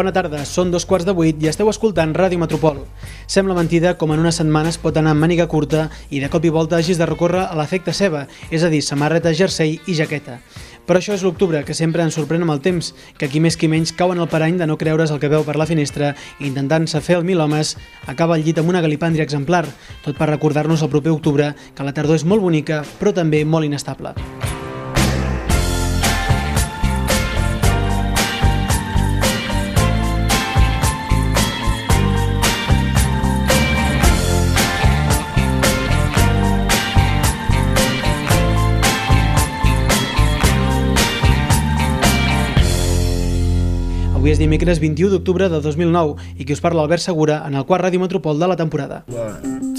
Bona tarda, són dos quarts de vuit i esteu escoltant Ràdio Metropol. Sembla mentida com en unes setmanes pot anar amb màniga curta i de cop i volta hagis de recórrer a l'efecte ceba, és a dir, samarreta, jersei i jaqueta. Però això és l'octubre, que sempre ens sorprèn amb el temps, que qui més qui menys cau en el parany de no creure's el que veu per la finestra i intentant-se fer el mil homes, acaba al llit amb una galipàndria exemplar, tot per recordar-nos el proper octubre que la tardor és molt bonica, però també molt inestable. Avui és dimecres 21 d'octubre de 2009 i qui us parla Albert Segura en el quart Ràdio Metropol de la temporada. Three.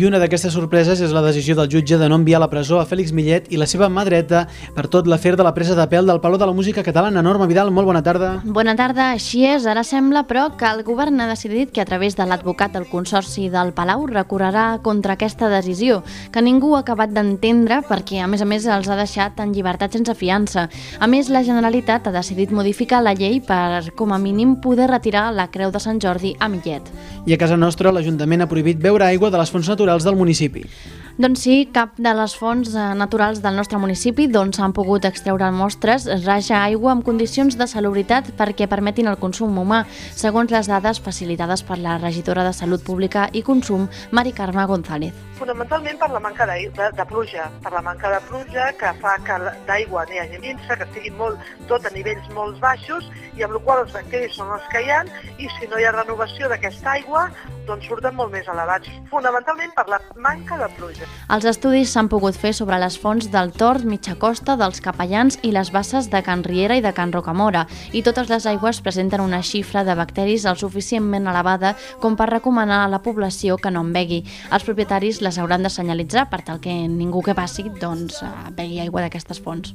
I una d'aquestes sorpreses és la decisió del jutge de no enviar a la presó a Fèlix Millet i la seva mà dreta per tot l'afer de la presa de pèl del Palau de la Música Catalana. Norma Vidal, molt bona tarda. Bona tarda, així és. Ara sembla, però, que el govern ha decidit que a través de l'advocat del Consorci del Palau recorrerà contra aquesta decisió, que ningú ha acabat d'entendre perquè, a més a més, els ha deixat en llibertat sense fiança. A més, la Generalitat ha decidit modificar la llei per, com a mínim, poder retirar la Creu de Sant Jordi a Millet. I a casa nostra l'Ajuntament ha prohibit beure aigua de les fonts naturals del municipi. Doncs sí, cap de les fonts eh, naturals del nostre municipi d'on s'han pogut extreure mostres raja aigua amb condicions de salubritat perquè permetin el consum humà, segons les dades facilitades per la regidora de Salut Pública i Consum, Mari Carme González. fonamentalment per la manca de, de, de pluja, per la manca de pluja que fa que d'aigua n'hi hagi minsa, que estigui molt, tot a nivells molt baixos i amb la qual els bacteris són els que hi ha i si no hi ha renovació d'aquesta aigua doncs surten molt més elevats, fonamentalment per la manca de pluja. Els estudis s'han pogut fer sobre les fonts del Tord, Mitja Costa, dels Capellans i les basses de Can Riera i de Can Rocamora, i totes les aigües presenten una xifra de bacteris el suficientment elevada com per recomanar a la població que no en begui. Els propietaris les hauran de senyalitzar per tal que ningú que passi doncs, eh, begui aigua d'aquestes fonts.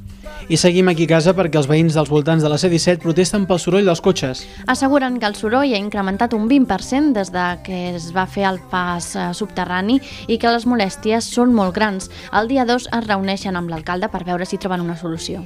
I seguim aquí a casa perquè els veïns dels voltants de la C-17 protesten pel soroll dels cotxes. Asseguren que el soroll ha incrementat un 20% des de que es va fer el pas eh, subterrani i que les molèsties són molt grans. El dia 2 es reuneixen amb l'alcalde per veure si troben una solució.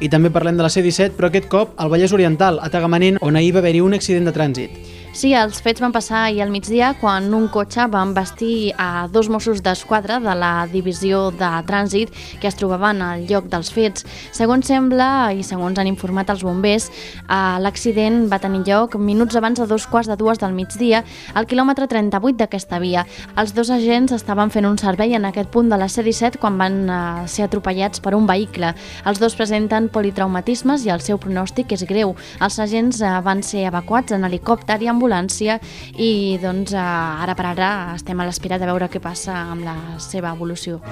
I també parlem de la C-17, però aquest cop al Vallès Oriental, a Tagamanent, on ahir va haver-hi un accident de trànsit. Sí, els fets van passar ahir al migdia quan un cotxe va embestir a dos Mossos d'Esquadra de la divisió de trànsit que es trobaven al lloc dels fets. Segons sembla i segons han informat els bombers, eh, l'accident va tenir lloc minuts abans de dos quarts de dues del migdia al quilòmetre 38 d'aquesta via. Els dos agents estaven fent un servei en aquest punt de la C-17 quan van eh, ser atropellats per un vehicle. Els dos presenten politraumatismes i el seu pronòstic és greu. Els agents eh, van ser evacuats en helicòpter i ambulància i doncs eh, ara per ara estem a l'espera de veure què passa amb la seva evolució.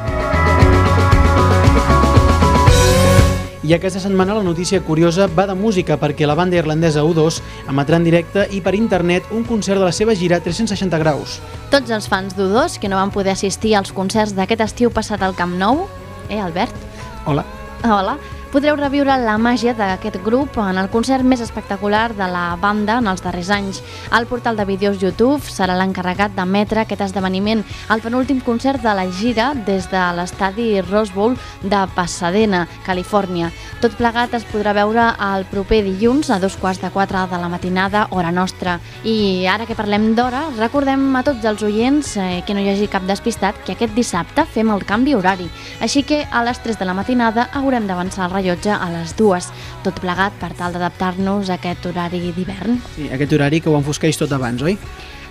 I aquesta setmana la notícia curiosa va de música perquè la banda irlandesa U2 emetrà en directe i per internet un concert de la seva gira 360 graus. Tots els fans d'U2 que no van poder assistir als concerts d'aquest estiu passat al Camp Nou, eh, Albert? Hola. Hola. Podreu reviure la màgia d'aquest grup en el concert més espectacular de la banda en els darrers anys. El portal de vídeos YouTube serà l'encarregat d'emetre aquest esdeveniment, el penúltim concert de la gira des de l'estadi Rose Bowl de Pasadena, Califòrnia. Tot plegat es podrà veure el proper dilluns a dos quarts de quatre de la matinada, hora nostra. I ara que parlem d'hora, recordem a tots els oients eh, que no hi hagi cap despistat que aquest dissabte fem el canvi horari. Així que a les 3 de la matinada haurem d'avançar el rellotge a les dues, tot plegat per tal d'adaptar-nos a aquest horari d'hivern. Sí, aquest horari que ho enfosqueix tot abans, oi?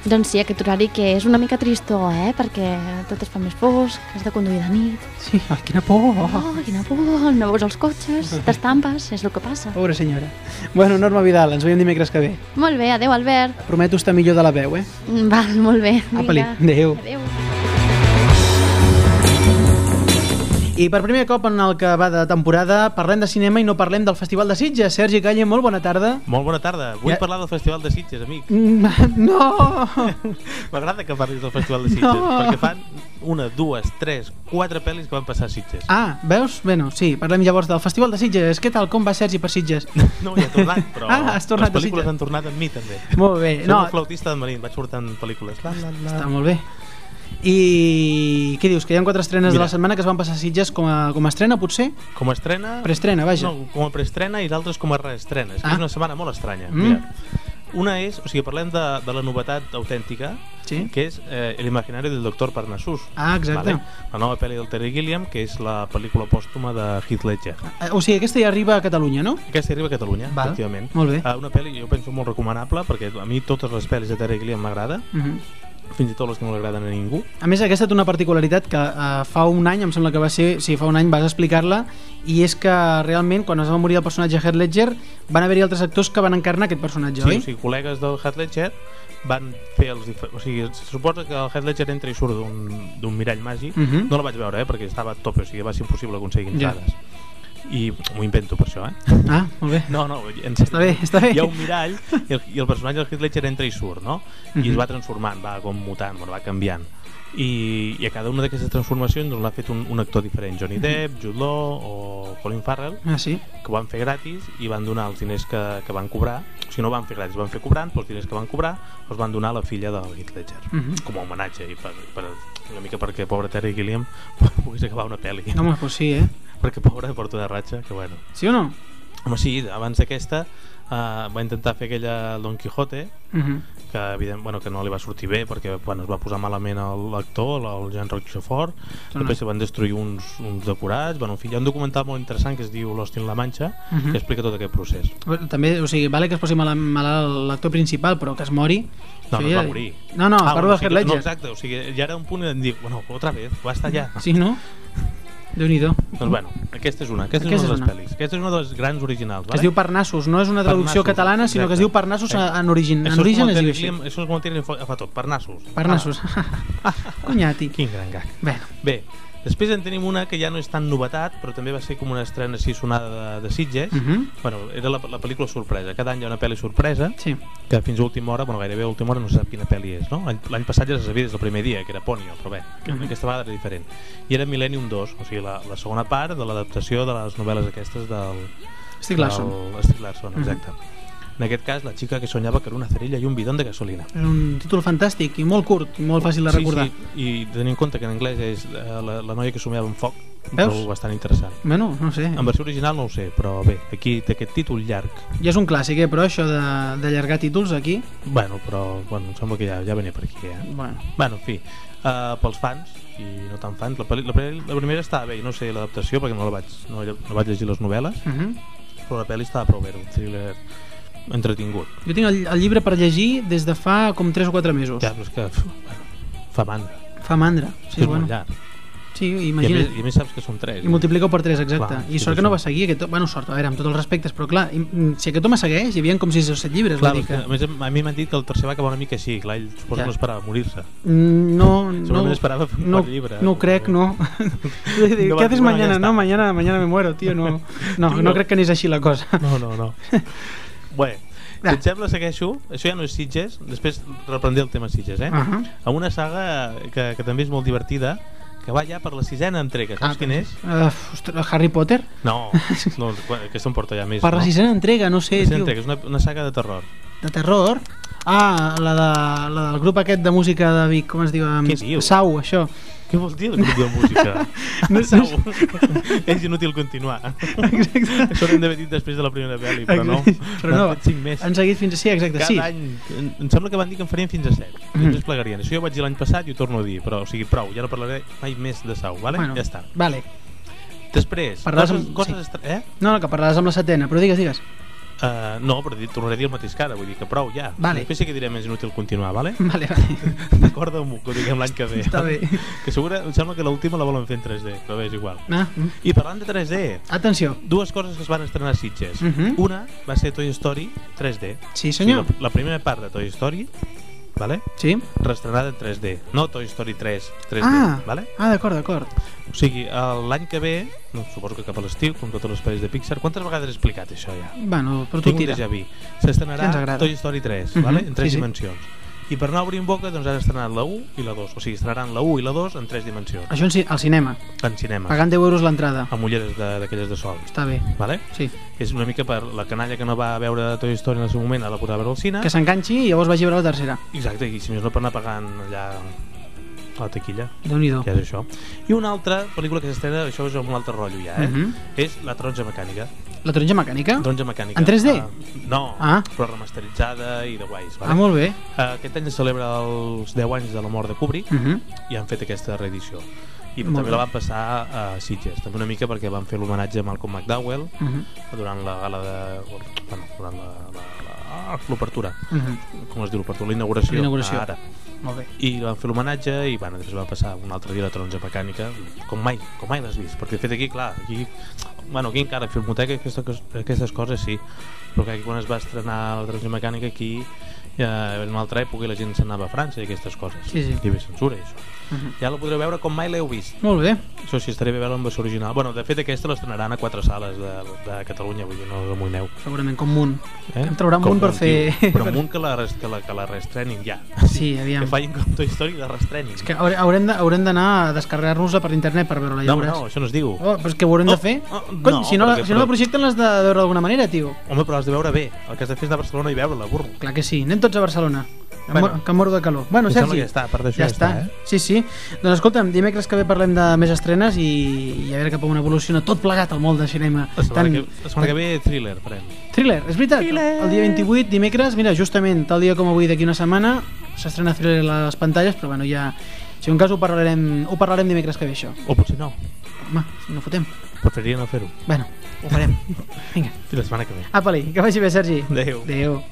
Doncs sí, aquest horari que és una mica tristor, eh? Perquè tot es fa més fosc, has de conduir de nit. Sí, oh, quina por! Oh, quina por, no veus els cotxes, t'estampes, és el que passa. Pobra senyora. Bueno, Norma Vidal, ens veiem dimecres que ve. Molt bé, adeu Albert. Prometo estar millor de la veu, eh? Val, molt bé. Apa-li, Vinga. adéu. I per primer cop en el que va de temporada parlem de cinema i no parlem del Festival de Sitges. Sergi Calle, molt bona tarda. Molt bona tarda. Vull Ja- parlar del Festival de Sitges, amic. Mm, No! M'agrada que parlis del Festival de Sitges, No. perquè fan una, dues, tres, quatre pel·lis que van passar a Sitges. Ah, veus? Bueno, sí, parlem llavors del Festival de Sitges. Què tal? Com va Sergi per Sitges? No, ja he tornat, però Ah, has tornat les pel·lícules han tornat amb mi, també. Molt bé. Soc No, un flautista de marín, vaig portant pel·lícules. La, la, la. està molt bé. I què dius? Que hi ha quatre estrenes de Mira. la setmana que es van passar a Sitges com a, com a estrena, potser? Com a estrena... Preestrena, vaja. No, com a preestrena i d'altres com a reestrena. És Ah. és una setmana molt estranya. Mm. Mira, una és, o sigui, parlem de, de la novetat autèntica, Sí. que és eh, El imaginario del doctor Parnassus. Ah, exacte. La nova pel·li del Terry Gilliam, que és la pel·lícula pòstuma de Heath Ledger. Eh, O sigui, aquesta ja arriba a Catalunya, no? Aquesta arriba a Catalunya, Val. efectivament. Molt bé. Uh, una pel·li, jo penso, molt recomanable, perquè a mi totes les pel·lis de Terry Gilliam m'agrada, Uh -huh. Fins i tot les que no li agraden a ningú. A més, aquesta té una particularitat que uh, fa un any, em sembla que va ser, sí, fa un any vas explicar-la, i és que realment, quan es va morir el personatge Heath Ledger, van haver-hi altres actors que van encarnar aquest personatge, Sí, oi? o sigui, col·legues del Heath Ledger van fer els difer... o sigui, se suposa que el Heath Ledger entra i surt d'un mirall màgic Mhm. no la vaig veure, eh, perquè estava a tope o sigui, va ser impossible aconseguir Ja. entrades i m'ho invento per això, eh? Ah, molt bé. No, no, en Està bé, està bé. Hi ha un mirall i el, i el personatge del Heath Ledger entra i surt, no? I Mhm. es va transformant, va com mutant, bueno, va canviant. I, i a cada una d'aquestes transformacions doncs, l'ha fet un, un actor diferent, Johnny Depp, Jude Law o Colin Farrell, Ah, sí? que ho van fer gratis i van donar els diners que, que van cobrar o sigui, no van fer gratis, van fer cobrant però els diners que van cobrar els van donar a la filla del Heath Ledger Mhm. com a homenatge i per, per, una mica perquè pobre Terry Gilliam pogués acabar una pel·li No, home, pues sí, eh? Perquè pobre porta de ratxa que bueno Sí o no? home sí, abans d'aquesta uh, va intentar fer aquella Don Quijote Uh -huh. que, evident, bueno, que no li va sortir bé perquè bueno, es va posar malament el- l'actor, el Jean Rochefort no. després se van destruir uns, uns decorats bueno, en fi, hi ha un documental molt interessant que es diu Lost in la Mancha Uh -huh. que explica tot aquest procés També, o sigui, vale que es posi mal, malalt l'actor principal, però que es mori... No, això no es va morir. No, no, Ah, parlo bueno, de sí, Heath No, Ledger. exacte, o sigui, ja era un punt en dir, bueno, otra vez, basta ja. Sí, no? Déu-n'hi-do. Doncs bueno, aquesta és una, aquesta, Aquesta és una de una. les pel·lis. Aquesta és una de les grans originals, vale? es diu Parnassus, no és una traducció Parnassus, catalana, sinó que es diu Parnassus a- en origen. En origen es el diu així. Això és com el Terry fa, fa tot, Parnassus. Parnassus. Conyati. Ah, quin gran gag. Bé, Bé, després en tenim una que ja no és tan novetat, però també va ser com una estrena així sonada de, de Sitges. uh -huh. Bueno, era la, la pel·lícula sorpresa. Cada any hi ha una pel·li sorpresa sí. que fins a última hora, bueno, gairebé a última hora no se sap quina pel·li és, no? L'any- passat ja se sabia des del primer dia, que era Ponyo, però bé, que Mhm. aquesta vegada era diferent. I era Millennium 2, o sigui, la, la segona part de l'adaptació de les novel·les aquestes del... Estic Larson. del Stieg Larsson, Mhm. exacte. En aquest cas, la xica que soñava que era una cerilla i un bidón de gasolina. Un títol fantàstic i molt curt i molt fàcil de recordar. Sí, sí, i tenint en compte que en anglès és eh, la, la noia que somiava en foc, Veus? trobo bastant interessant. Bueno, no sé. En versió original no ho sé, però bé, aquí té aquest títol llarg. Ja és un clàssic, eh? però això de- d'allargar títols aquí... Bueno, però bueno, em sembla que ja, ja venia per aquí, eh? Bueno, Bueno, en fi, uh, pels fans i no tan fans, la, la, la primera estava bé, no sé l'adaptació perquè no la vaig, no, no vaig llegir les novel·les, uh -huh. però la pel·li estava prou bé, un thriller entretingut. Jo tinc el, el llibre per llegir des de fa com 3 o 4 mesos. Ja, però és que bueno, fa mandra, Fa mandra. sí, és bueno. llarg. Sí, I a, més, I a més saps que són tres. I multiplica per 3, exacte. Clar, I sí, sort que no va seguir aquest... Bueno, sort, a veure, amb tots els respectes, però clar, i- mm, si aquest home segueix, hi havia com 6 o 7 llibres. Clar, que, a més, a mi m'han dit que el tercer va acabar una mica així, clar, ell suposo Ja. que no esperava morir-se. Mm, No, no, Segurament esperava fer no, llibre. no crec, no. ¿Qué No va- haces mañana? No, mañana, mañana me muero, tío. No, no, Tio. no crec que anés així la cosa. No, no, no. Bé, si et sembla, segueixo. Això ja no és Sitges, després reprendré el tema Sitges, eh? Uh -huh. a una saga que, que també és molt divertida, que va ja per la sisena entrega. Saps Ah, quin és? Uh, ostres, Harry Potter? No, no aquesta em porta ja més. Per la no? sisena entrega, no sé, La sisena tio. entrega, és una, una saga de terror. De terror? Ah, la, de, la del grup aquest de música de Vic, com es diu? Què dius? Sau, això. Què vols dir el grup de música? No sé. És inútil continuar. Exacte. Això ho hem d'haver dit després de la primera pel·li, però no. Però no, més. han seguit fins a... Sí, exacte, Cada sí. any, em, em sembla que van dir que en farien fins a 7 Mhm. mm. es plegarien, això ja ho vaig dir l'any passat i ho torno a dir però o sigui, prou, ja no parlaré mai més de Sau vale? Bueno, ja està Vale. després, Parlaràs coses, amb- coses sí. estra- eh? No, no, que parlaràs amb la setena, però digues, digues. Uh, no, però tornaré a dir el mateix que ara vull dir que prou ja, Vale. després sí que diré més inútil continuar, vale? Vale, vale. d'acord amb que ho diguem l'any que ve Està bé. que segura, em sembla que l'última la volen fer en 3D però bé, és igual Ah, mm. i parlant de 3D, atenció. dues coses que es van estrenar a Sitges Mhm. una va ser Toy Story 3D Sí, senyor. O sigui, la, la primera part de Toy Story vale? Sí? reestrenada en 3D, no Toy Story 3 3D, Ah, vale? ah d'acord, d'acord. O sigui, l'any que ve, no, suposo que cap a l'estiu, com totes les pel·lis de Pixar, quantes vegades he explicat això ja? Bueno, però tu Tinc un tira. déjà vu. Sí, ens S'estrenarà. Toy Story 3, Mhm, vale? en tres sí, sí. I per obrir en boca, doncs han estrenat la 1 i la 2. O sigui, estrenaran la 1 i la 2 en tres dimensions, Això en al cinema, en cinema, pagant 10 euros l'entrada. amb ulleres de- d'aquelles de, sol. Està bé, Vale? sí. És una mica per la canalla que no va veure Toy Story en el seu moment, a la podrà veure al cine. Que s'enganxi i llavors vagi a veure la tercera. Exacte, i si més no per anar pagant allà a la taquilla, Déu-n'hi-do. que és això. I una altra pel·lícula que s'estrena, això és un altre rotllo ja, eh? Mhm. És La taronja mecànica. La taronja mecànica? Taronja mecànica. En 3D? Ah, no, Ah. però remasteritzada i de guais. Vale? Ah, molt bé. Eh, aquest any es celebra els 10 anys de la mort de Kubrick Mhm. i han fet aquesta reedició. I Molt també bé. la van passar a Sitges, també una mica perquè van fer l'homenatge a Malcolm McDowell Mhm. durant la gala de... Bueno, durant la... la, ah, l'obertura, Mhm. com es diu l'obertura? La inauguració. La inauguració. Ara. Molt bé. I van fer l'homenatge i bueno, després va passar un altre dia la taronja mecànica, com mai, com mai l'has vist, perquè de fet aquí, clar, aquí, bueno, aquí encara Filmoteca aquesta, cos- aquestes coses sí, però que aquí quan es va estrenar la taronja mecànica aquí ja era una altra època i la gent s'anava a França i aquestes coses. Sí, sí. Hi havia censura i això. Mhm. Ja la podreu veure com mai l'heu vist. Molt bé. Això sí, estaré bé veure en versió original. Bueno, de fet, aquesta l'estrenaran a quatre sales de, de Catalunya, vull dir, no us amoïneu. Segurament com Munt. Eh? Em trauran Com Munt per un fer- tio. Però Munt que la, que la, que la reestrenin ja. Sí, aviam. Que facin com Toy Story i la reestrenin. És que haure- haurem de- d'anar a descarregar-nos-la per internet per veure-la, ja No, no, això no es diu. Oh, però és que ho haurem Oh, de fer. oh, Cony, no, si no, perquè- si no la projecten l'has de veure d'alguna manera, tio. Home, però has de veure bé. El que has de fer és anar a Barcelona i veure-la, burro. Clar que sí, anem tots a Barcelona. Que, Bueno. bueno, que em moro de calor. Bueno, Sergi, ja està, a part d'això ja ja està. està, eh? Sí, sí. Doncs escolta'm, dimecres que ve parlem de més estrenes i, i a veure cap a on evoluciona tot plegat al món de cinema. La setmana, que, la setmana que ve, thriller, farem. Thriller, és veritat. Thriller. El dia 28, dimecres, mira, justament tal dia com avui d'aquí una setmana, s'estrena Thriller a les pantalles, però bueno, ja... Si un cas ho parlarem, ho parlarem dimecres que ve, això. O potser no. Home, no fotem. Preferiria no fer-ho. Bueno, ho farem. Vinga. Fins la setmana que ve. Apa-li, que vagi bé, Sergi. Adéu. Adéu.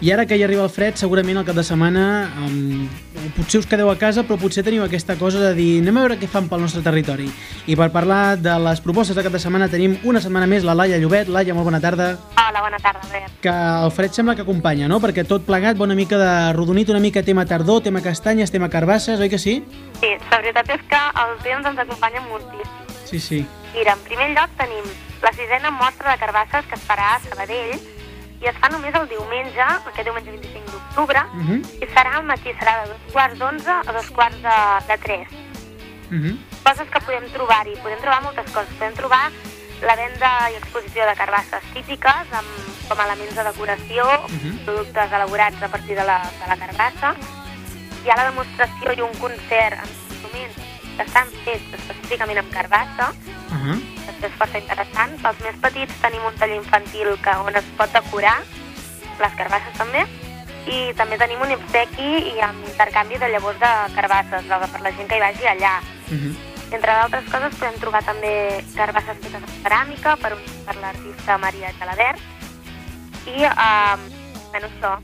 I ara que ja arriba el fred, segurament al cap de setmana um, potser us quedeu a casa, però potser teniu aquesta cosa de dir anem a veure què fan pel nostre territori. I per parlar de les propostes de cap de setmana tenim una setmana més la Laia Llobet. Laia, molt bona tarda. Hola, bona tarda, Albert. Que el fred sembla que acompanya, no? Perquè tot plegat va una mica de rodonit, una mica tema tardor, tema castanyes, tema carbasses, oi que sí? Sí, la veritat és que el temps ens acompanya moltíssim. Sí, sí. Mira, en primer lloc tenim la sisena mostra de carbasses que es farà a Sabadell i es fa només el diumenge, aquest diumenge 25 d'octubre, Uh -huh. i serà al matí, serà de dos quarts d'onze a dos quarts de, de tres. Uh -huh. Coses que podem trobar-hi, podem trobar moltes coses. Podem trobar la venda i exposició de carbasses típiques amb, com a elements de decoració, Mhm. productes elaborats a partir de la, de la carbassa. Hi ha la demostració i un concert amb instruments que estan fets específicament amb carbassa, Uh -huh. És força interessant. Pels més petits tenim un taller infantil que, on es pot decorar, les carbasses també, i també tenim un obsequi i amb intercanvi de llavors de carbasses de- per la gent que hi vagi allà. Uh -huh. Entre d'altres coses podem trobar també carbasses fetes en ceràmica per, per l'artista Maria Gelabert i, eh, bueno, això,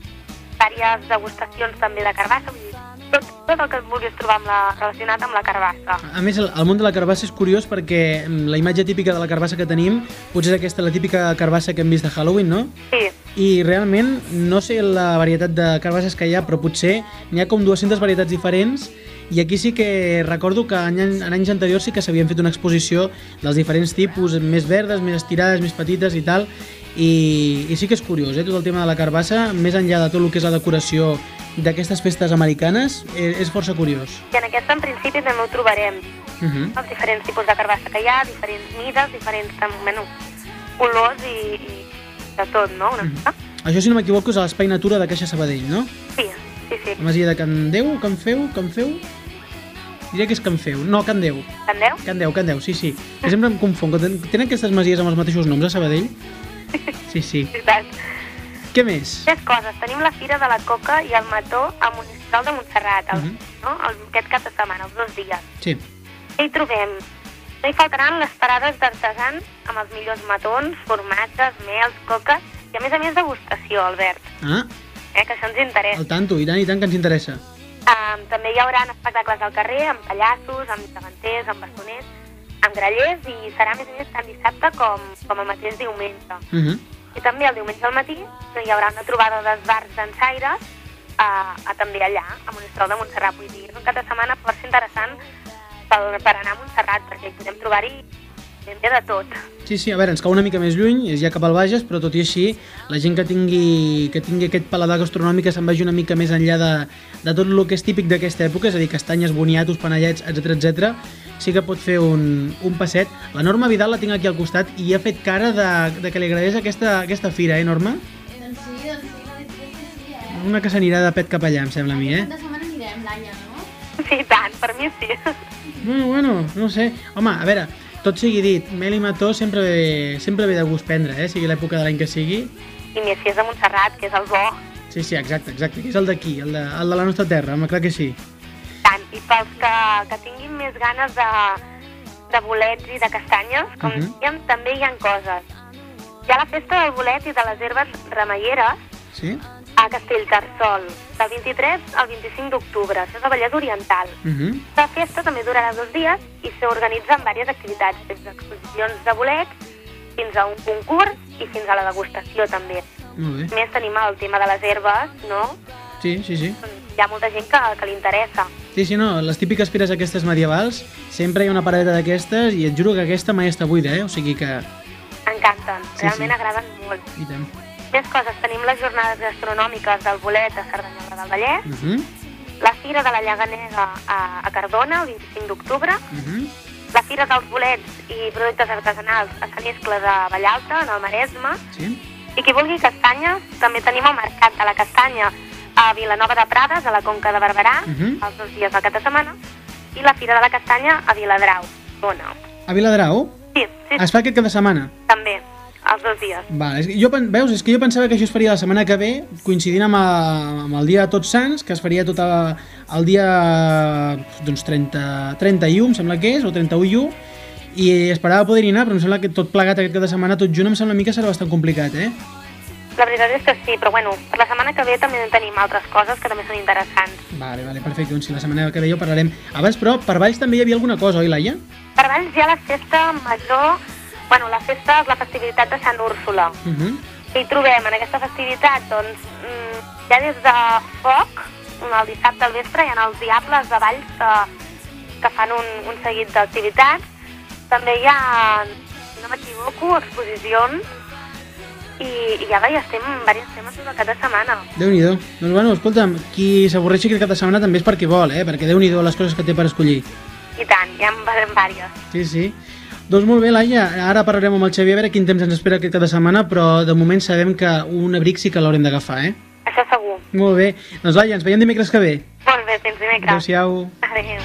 diverses degustacions també de carbassa, vull dir, tot, tot el que et vulguis trobar amb la, relacionat amb la carbassa. A més, el, el món de la carbassa és curiós perquè mm, la imatge típica de la carbassa que tenim potser és aquesta, la típica carbassa que hem vist de Halloween, no? Sí, I realment, no sé la varietat de carbasses que hi ha, però potser n'hi ha com 200 varietats diferents i aquí sí que recordo que en, en anys anteriors sí que s'havien fet una exposició dels diferents tipus, més verdes, més estirades, més petites i tal, i, i sí que és curiós, eh, tot el tema de la carbassa, més enllà de tot el que és la decoració d'aquestes festes americanes, eh, és força curiós. i en aquesta en principi també ho trobarem. Uh -huh. Els diferents tipus de carbassa que hi ha, diferents mides, diferents bueno, colors i, i de tot, no? Una mica. Això, si no m'equivoco, és a l'Espai Natura de Caixa Sabadell, no? Sí, sí, sí. La masia de Can Déu, Can Feu, Can Feu? Diria que és Can Feu. No, Can Déu. Entendeu? Can Déu, Can Déu, sí, sí. Que sempre em confon. que ten- Tenen aquestes masies amb els mateixos noms a Sabadell? Sí, sí. Veritat. Què més? Més coses. Tenim la Fira de la Coca i el Mató a Municipal de Montserrat, el, Mhm. no? el, aquest cap de setmana, els dos dies. Sí. Què hi trobem? No hi faltaran les parades d'artesans amb els millors matons, formatges, mels, coques i a més a més degustació, Albert, Ah, eh, que això ens interessa. al tanto, i tant, i tant que ens interessa. Um, també hi haurà espectacles al carrer amb pallassos, amb davanters, amb bastoners, amb grallers i serà a més a més tant dissabte com, com el mateix diumenge. Uh -huh. I també el diumenge al matí hi haurà una trobada d'esbarts dansaires a, a, també allà, a Monistrol de Montserrat. Vull dir, és un cap de setmana força interessant per, per anar a Montserrat, perquè hi podem trobar-hi ben bé de tot. Sí, sí, a veure, ens cau una mica més lluny, és ja cap al Bages, però tot i així, la gent que tingui, que tingui aquest paladar gastronòmic se'n vagi una mica més enllà de, de tot el que és típic d'aquesta època, és a dir, castanyes, boniatos, panellets, etc etc, sí que pot fer un, un passet. La Norma Vidal la tinc aquí al costat i ha fet cara de, de que li agradés aquesta, aquesta fira, eh, Norma? Doncs sí, doncs sí, la veritat és que sí, eh? Una que s'anirà de pet cap allà, em sembla a mi, eh? de setmana anirem, Laia, no? Sí, tant, per mi sí. Bueno, bueno, no sé. Home, a veure, tot sigui dit, mel i mató sempre ve, sempre ve de gust prendre, eh? Sigui l'època de l'any que sigui. I més si és de Montserrat, que és el bo. Sí, sí, exacte, exacte, que és el d'aquí, el, de, el de la nostra terra, home, clar que sí. Tant. I pels que, que tinguin més ganes de, de bolets i de castanyes, com Mhm. dèiem, també hi han coses. Hi ha la festa del bolet i de les herbes remeieres Sí? a Castellterçol, del 23 al 25 d'octubre. Això és a Vallès Oriental. Uh -huh. La festa també durarà dos dies i s'organitzen diverses activitats, des d'exposicions de bolets fins a un concurs i fins a la degustació també. Molt bé. Més tenim el tema de les herbes, no? Sí, sí, sí. Hi ha molta gent que, que li interessa. Sí, sí, no, les típiques fires aquestes medievals, sempre hi ha una paradeta d'aquestes i et juro que aquesta mai està buida, eh? O sigui que... Encanten, Sí, realment sí. agraden molt. I tant. Més coses, tenim les jornades gastronòmiques del bolet a Cerdanyola del Vallès, Uh -huh. la Fira de la Llaganega a, a Cardona, el 25 d'octubre, Uh -huh. la Fira dels bolets i productes artesanals a Sant Iscle de Vallalta, en el Maresme, Sí? i qui vulgui castanyes, també tenim el Mercat de la Castanya a Vilanova de Prades, a la Conca de Barberà, Mhm. els dos dies del cap de setmana, i la Fira de la Castanya a Viladrau, Ona. A Viladrau? Sí, sí, Es fa aquest cap de setmana? també, els dos dies. Vale, jo, veus, és que jo pensava que això es faria la setmana que ve, coincidint amb, a, amb el dia de Tots Sants, que es faria tot a, el dia doncs, 30, 31, em sembla que és, o 31, i esperava poder-hi anar, però em sembla que tot plegat aquest cap de setmana, tot junt, em sembla a mi que serà bastant complicat, eh? La veritat és que sí, però bueno, per la setmana que ve també tenim altres coses que també són interessants. Vale, vale, perfecte, doncs si la setmana que ve ja ho parlarem. Abans, però, per Valls també hi havia alguna cosa, oi, Laia? Per Valls hi ha la festa major, bueno, la festa és la festivitat de Sant Úrsula. Uh -huh. Què hi trobem en aquesta festivitat? Doncs mm, ha des de foc, el dissabte al vespre hi ha els Diables de Valls que, que fan un, un seguit d'activitats. També hi ha, si no m'equivoco, exposicions i, i ja estem en diversos temes tot el cap de setmana. Déu-n'hi-do. Doncs bueno, escolta'm, qui s'avorreixi aquest cap de setmana també és perquè vol, eh? Perquè Déu-n'hi-do les coses que té per escollir. I tant, hi ha diverses. Sí, sí. Doncs molt bé, Laia, ara parlarem amb el Xavier a veure quin temps ens espera aquest cap de setmana, però de moment sabem que un abric sí que l'haurem d'agafar, eh? Això segur. Molt bé. Doncs Laia, ens veiem dimecres que ve. Molt bé, fins dimecres. Adéu-siau. Adéu.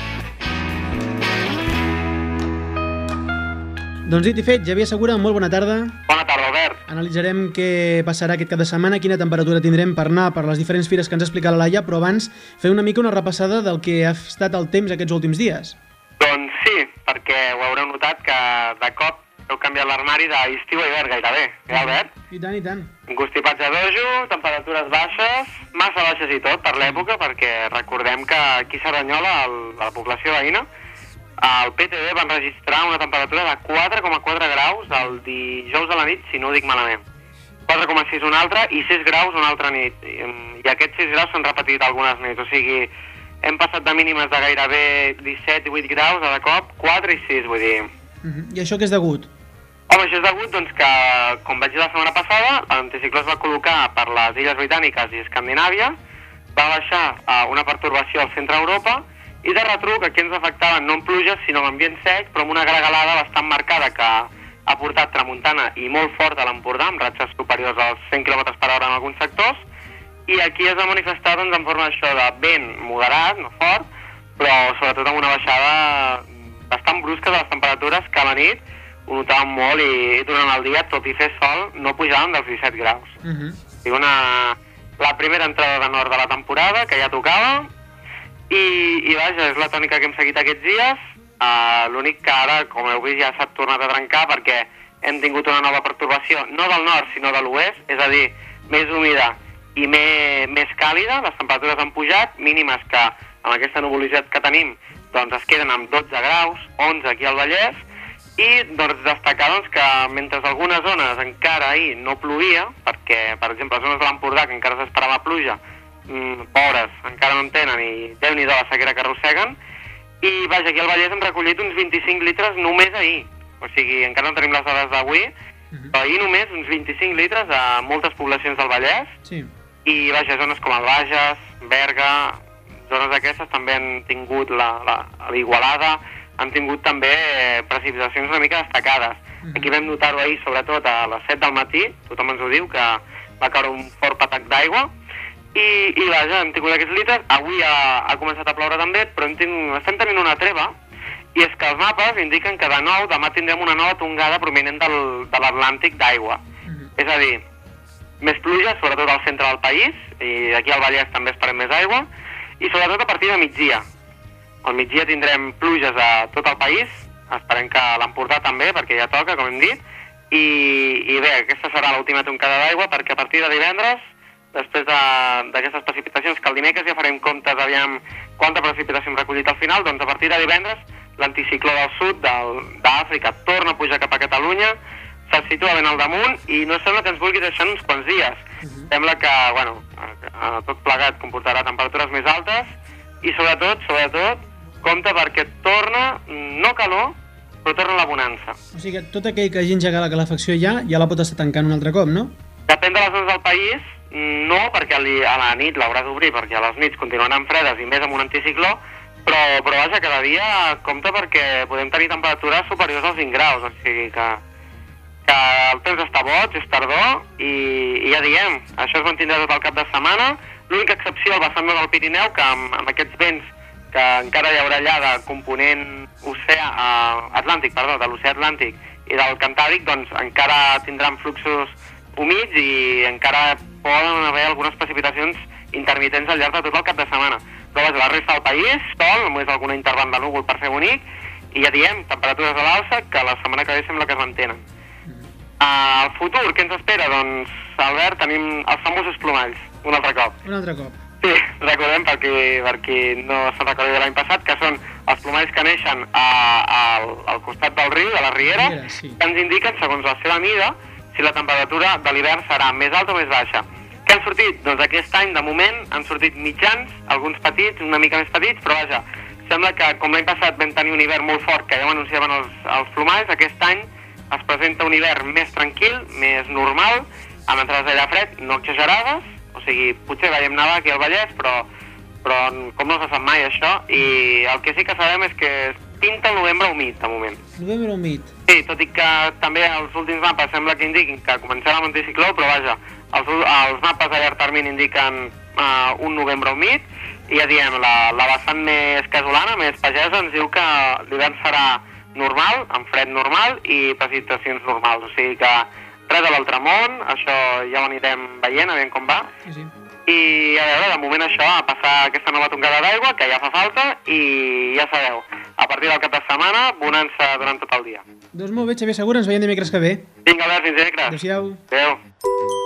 Doncs dit i fet, Xavier Segura, molt bona tarda. Albert. Analitzarem què passarà aquest cap de setmana, quina temperatura tindrem per anar per les diferents fires que ens ha explicat la Laia, però abans fer una mica una repassada del que ha estat el temps aquests últims dies. Doncs sí, perquè ho haureu notat que de cop heu canviat l'armari d'estiu a hivern gairebé, eh, Albert? I tant, i tant. Constipats a dojo, temperatures baixes, massa baixes i tot per l'època, perquè recordem que aquí a Cerdanyola, al, a la població veïna, al PTV van registrar una temperatura de 4,4 graus el dijous a la nit, si no ho dic malament. 4,6 una altra i 6 graus una altra nit. I, aquests 6 graus s'han repetit algunes nits, o sigui, hem passat de mínimes de gairebé 17 i 8 graus a de cop 4 i 6, vull dir... Uh -huh. I això què és degut? Home, això és degut doncs, que, com vaig dir la setmana passada, l'anticicló es va col·locar per les illes britàniques i Escandinàvia, va baixar uh, una pertorbació al centre d'Europa, i de retruc aquí ens afectava no amb pluges, sinó amb ambient sec, però amb una gregalada bastant marcada que ha portat tramuntana i molt fort a l'Empordà, amb ratxes superiors als 100 km per hora en alguns sectors, i aquí es va manifestar doncs, en forma d'això de vent moderat, no fort, però sobretot amb una baixada bastant brusca de les temperatures que a la nit ho notàvem molt i durant el dia, tot i fer sol, no pujàvem dels 17 graus. Uh -huh. I una, la primera entrada de nord de la temporada, que ja tocava, i, i vaja, és la tònica que hem seguit aquests dies. Uh, L'únic que ara, com heu vist, ja s'ha tornat a trencar perquè hem tingut una nova pertorbació, no del nord, sinó de l'oest, és a dir, més humida i més, més càlida, les temperatures han pujat, mínimes que amb aquesta nuvolositat que tenim doncs es queden amb 12 graus, 11 aquí al Vallès, i doncs, destacar doncs, que mentre algunes zones encara ahir no plovia, perquè, per exemple, les zones de l'Empordà, que encara s'esperava pluja, mm, pobres, encara no en tenen i déu nhi la sequera que arrosseguen, i vaja, aquí al Vallès hem recollit uns 25 litres només ahir. o sigui, encara no tenim les dades d'avui, però ahir només uns 25 litres a moltes poblacions del Vallès, Sí. i vaja, zones com el Bages, Berga, zones d'aquestes també han tingut la, la, l'Igualada, han tingut també eh, precipitacions una mica destacades. Aquí vam notar-ho ahir, sobretot a les 7 del matí, tothom ens ho diu, que va caure un fort patac d'aigua, i, i vaja, hem tingut aquests litres, avui ha, ha començat a ploure també, però hem tingut, estem tenint una treva, i és que els mapes indiquen que de nou demà tindrem una nova tongada prominent del, de l'Atlàntic d'aigua. És a dir, més pluja, sobretot al centre del país, i aquí al Vallès també esperem més aigua, i sobretot a partir de migdia. Al migdia tindrem pluges a tot el país, esperem que l'Empordà també, perquè ja toca, com hem dit, i, i bé, aquesta serà l'última toncada d'aigua, perquè a partir de divendres, després de- d'aquestes precipitacions, que el dimecres ja farem comptes, aviam quanta precipitació hem recollit al final, doncs a partir de divendres l'anticicló del sud del- d'Àfrica torna a pujar cap a Catalunya, se situa ben al damunt i no sembla que ens vulgui deixar uns quants dies. Sembla que, bueno, a, a tot plegat comportarà temperatures més altes i sobretot, sobretot, compta perquè torna, no calor, però torna la bonança. O sigui que tot aquell que hagi engegat la calefacció ja, ja la pot estar tancant un altre cop, no? Depèn de les zones del país, no, perquè a la nit l'haurà d'obrir, perquè a les nits continuaran fredes i més amb un anticicló, però, però vaja, cada dia compta perquè podem tenir temperatures superiors als 20 graus, o sigui que, que el temps està boig, és tardor, i, i ja diem, això es mantindrà tot el cap de setmana. L'única excepció al vessant del Pirineu, que amb, amb aquests vents que encara hi haurà allà de component oceà, eh, atlàntic, perdó, de l'oceà Atlàntic i del Cantàbric, doncs encara tindran fluxos humits i encara poden haver algunes precipitacions intermitents al llarg de tot el cap de setmana. Però la resta del país, sol, només alguna intervant de núvol per fer bonic, i ja diem, temperatures a l'alça que la setmana que ve sembla que es mantenen. Uh, el futur, què ens espera? Doncs, Albert, tenim els famosos plomalls, un altre cop. Un altre cop. Sí, recordem per qui, per qui no se'n recordi de l'any passat, que són els plomalls que neixen a, a, al, al costat del riu, de la riera, Riera, sí. que ens indiquen, segons la seva mida, si la temperatura de l'hivern serà més alta o més baixa. Què han sortit? Doncs aquest any, de moment, han sortit mitjans, alguns petits, una mica més petits, però vaja, sembla que com l'any passat vam tenir un hivern molt fort, que ja ho anunciaven els, els plomalls, aquest any es presenta un hivern més tranquil, més normal, amb entrades d'aire fred no exagerades, o sigui, potser veiem nevar aquí al Vallès, però, però com no se sap mai això, i el que sí que sabem és que pinta el novembre humit, de moment. Novembre humit. Sí, tot i que també els últims mapes sembla que indiquin que començarà l'anticicló, però vaja, els, els mapes a llarg termini indiquen uh, un novembre humit, i ja diem, la, la vessant més casolana, més pagesa, ens diu que l'hivern serà normal, amb fred normal i precipitacions normals, o sigui que res de l'altramont, això ja ho anirem veient, a veure com va, Sí, sí. I a veure, de moment això, a passar aquesta nova tongada d'aigua, que ja fa falta, i ja sabeu, a partir del cap de setmana, bonança durant tot el dia. Doncs molt bé, Xavier Segura, ens veiem dimecres que ve. Vinga, Albert, fins dimecres. Adéu-siau. Adéu.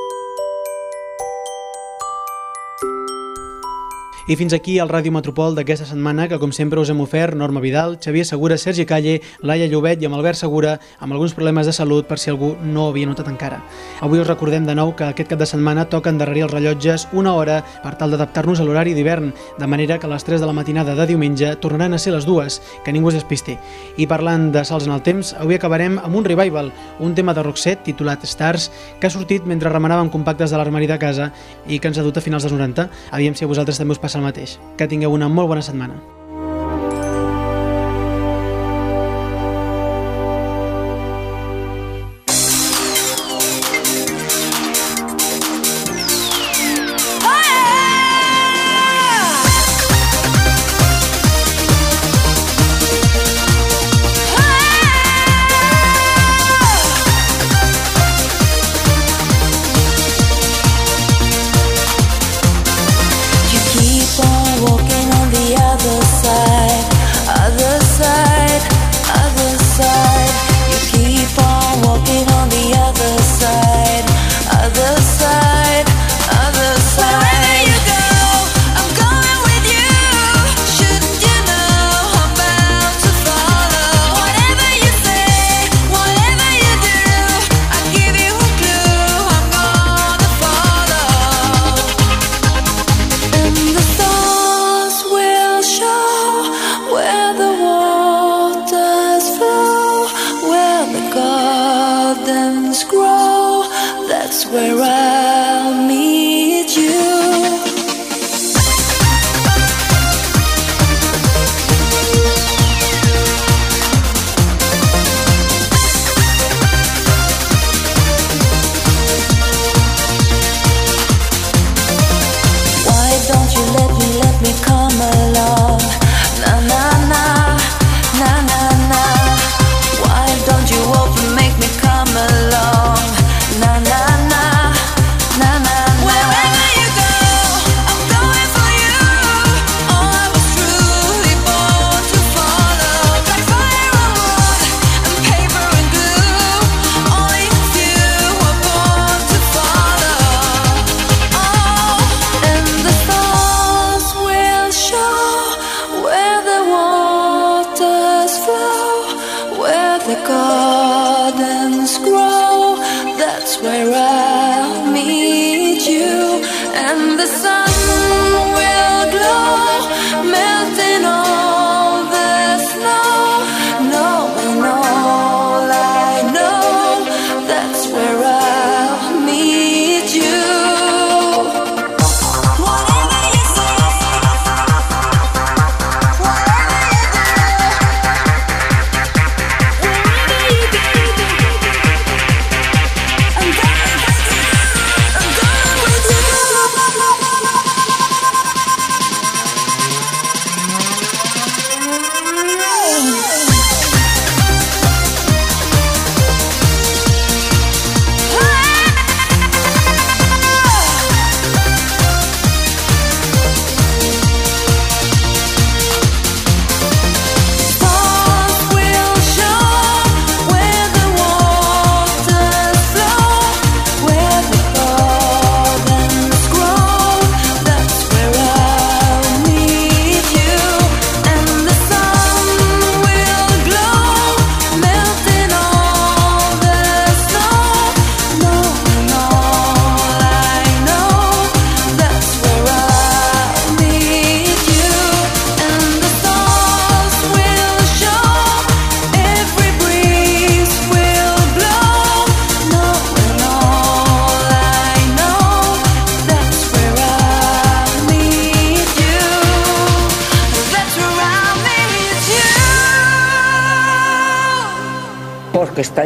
I fins aquí el Ràdio Metropol d'aquesta setmana, que com sempre us hem ofert Norma Vidal, Xavier Segura, Sergi Calle, Laia Llobet i amb Albert Segura, amb alguns problemes de salut per si algú no ho havia notat encara. Avui us recordem de nou que aquest cap de setmana toca endarrerir els rellotges una hora per tal d'adaptar-nos a l'horari d'hivern, de manera que a les 3 de la matinada de diumenge tornaran a ser les dues, que ningú es despisti. I parlant de salts en el temps, avui acabarem amb un revival, un tema de Roxette titulat Stars, que ha sortit mentre remenàvem compactes de l'armari de casa i que ens ha dut a finals dels 90. Aviam si a vosaltres també us passa el mateix. Que tingueu una molt bona setmana.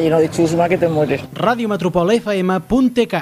Lleno de chusma que te mueres. radiometropol.fm.tk